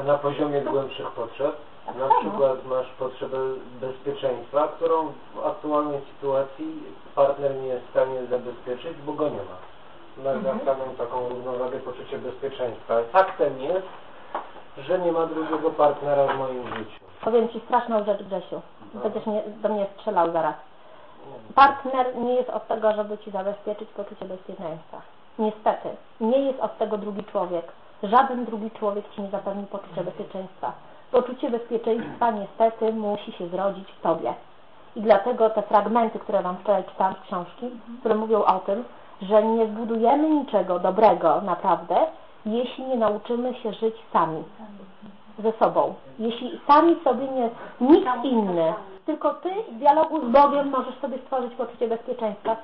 A na poziomie głębszych potrzeb? Na przykład masz potrzebę bezpieczeństwa, którą w aktualnej sytuacji partner nie jest w stanie zabezpieczyć, bo go nie ma. Masz Mhm. zastaną taką równowagę, poczucie bezpieczeństwa. Faktem jest, że nie ma drugiego partnera w moim życiu. Powiem Ci straszną rzecz, Grzesiu. Będziesz mnie, do mnie strzelał zaraz. Partner nie jest od tego, żeby Ci zabezpieczyć poczucie bezpieczeństwa. Niestety. Nie jest od tego drugi człowiek. Żaden drugi człowiek Ci nie zapewni poczucia bezpieczeństwa. Poczucie bezpieczeństwa niestety musi się zrodzić w Tobie. I dlatego te fragmenty, które Wam wczoraj czytałam z książki, które mówią o tym, że nie zbudujemy niczego dobrego naprawdę, jeśli nie nauczymy się żyć sami ze sobą. Jeśli sami sobie nie, nikt inny, tylko Ty w dialogu z Bogiem możesz sobie stworzyć poczucie bezpieczeństwa.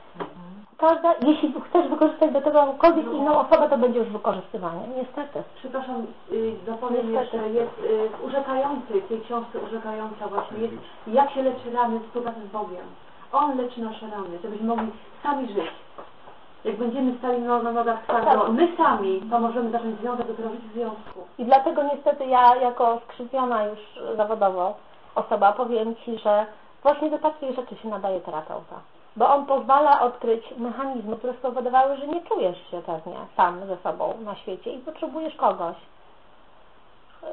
Każda, jeśli chcesz wykorzystać do tego jakąkolwiek inną osobę, to będzie już wykorzystywanie. Niestety. Przepraszam, y, dopowiem Niestety. jeszcze, jest y, urzekający, w tej książce urzekająca właśnie jest, jak się leczy rany współpracy z Bogiem. On leczy nasze rany, żebyśmy mogli sami żyć. Jak będziemy stali na, na nogach twardo, Tak. my sami, to możemy zacząć związek, żyć w związku. I dlatego niestety ja jako skrzywiona już zawodowo osoba powiem Ci, że właśnie do takich rzeczy się nadaje terapeuta. Bo on pozwala odkryć mechanizmy, które spowodowały, że nie czujesz się pewnie sam ze sobą na świecie i potrzebujesz kogoś.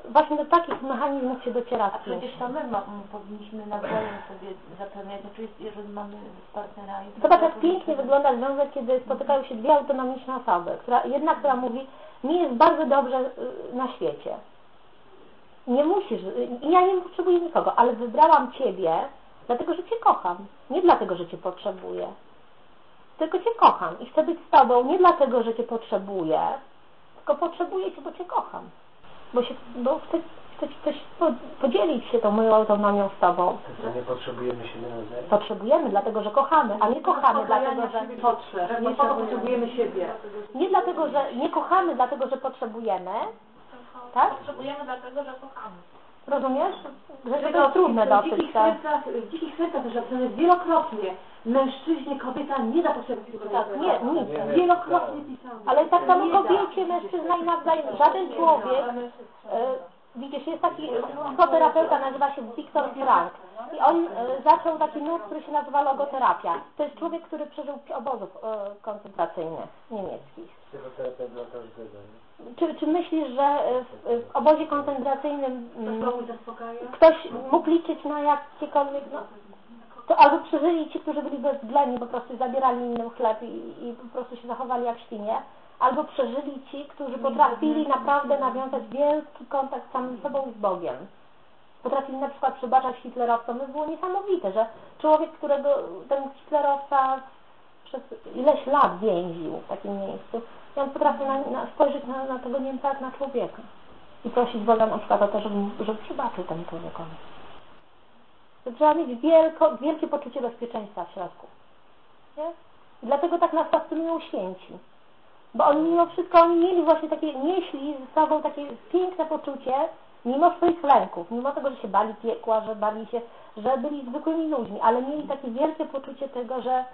Właśnie do takich mechanizmów się dociera A przecież to my ma, powinniśmy nawzajem sobie zapewniać, znaczy jeżeli mamy partnera i Zobacz, jak pięknie wygląda związek, kiedy spotykają się dwie autonomiczne osoby. Która, jedna, która mówi, mi jest bardzo dobrze y, na świecie. Nie musisz, y, ja nie potrzebuję nikogo, ale wybrałam Ciebie, dlatego, że Cię kocham. Nie dlatego, że Cię potrzebuję. Tylko Cię kocham i chcę być z Tobą nie dlatego, że Cię potrzebuję, tylko potrzebuję Cię, bo Cię kocham. Bo, się, bo chcę, chcę Ci coś po- podzielić się tą moją autonomią z Tobą. To nie potrzebujemy siebie nawzajem? Potrzebujemy, dlatego że kochamy, a nie kochamy, dlatego że... potrzeb, nie potrzebujemy siebie. Nie dlatego, że nie kochamy, dlatego, że potrzebujemy, tak? Potrzebujemy dlatego, że kochamy. Rozumiesz? Że to jest trudne dzikich tak? sercach, w dzikich sercach też napisane wielokrotnie. Mężczyźnie, kobieta nie da potrzeby Tak, nie, nic. Wielokrotnie pisane. Ale tak samo Nie kobiecie, mężczyzna i nawzajem. Żaden człowiek, e, widzisz, jest taki psychoterapeuta, nazywa się Viktor Frank. I on e, zaczął taki nurt, który się nazywa logoterapia. To jest człowiek, który przeżył obozów e, koncentracyjnych niemieckich. Czy, czy myślisz, że w, w obozie koncentracyjnym mm, ktoś mógł liczyć na jakiekolwiek, no, to albo przeżyli ci, którzy byli bezwzględni, po prostu zabierali innym chleb i, i po prostu się zachowali jak świnie, albo przeżyli ci, którzy potrafili naprawdę nawiązać wielki kontakt z samym sobą i z Bogiem. Potrafili na przykład przebaczać hitlerowcom. To było niesamowite, że człowiek, którego ten hitlerowca przez ileś lat więził w takim miejscu, i on potrafił na, na, spojrzeć na, na tego Niemca jak na człowieka i prosić Boga na przykład o to, żeby, żeby przebaczył temu człowiekowi. To trzeba mieć wielko, wielkie poczucie bezpieczeństwa w środku. Nie? I dlatego tak nas fascynują święci. Bo oni mimo wszystko, oni mieli właśnie takie, nieśli ze sobą takie piękne poczucie, mimo swoich lęków, mimo tego, że się bali piekła, że bali się, że byli zwykłymi ludźmi, ale mieli takie wielkie poczucie tego, że,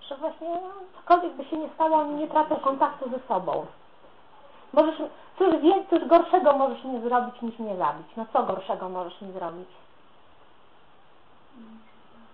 że właśnie cokolwiek by się nie stało, oni nie tracą kontaktu ze sobą. Możesz, cóż, wie, cóż gorszego możesz mi zrobić niż mnie zabić? No co gorszego możesz mi zrobić?